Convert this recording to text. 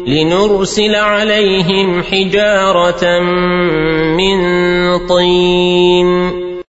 لنرسل عليهم حجارة من طين.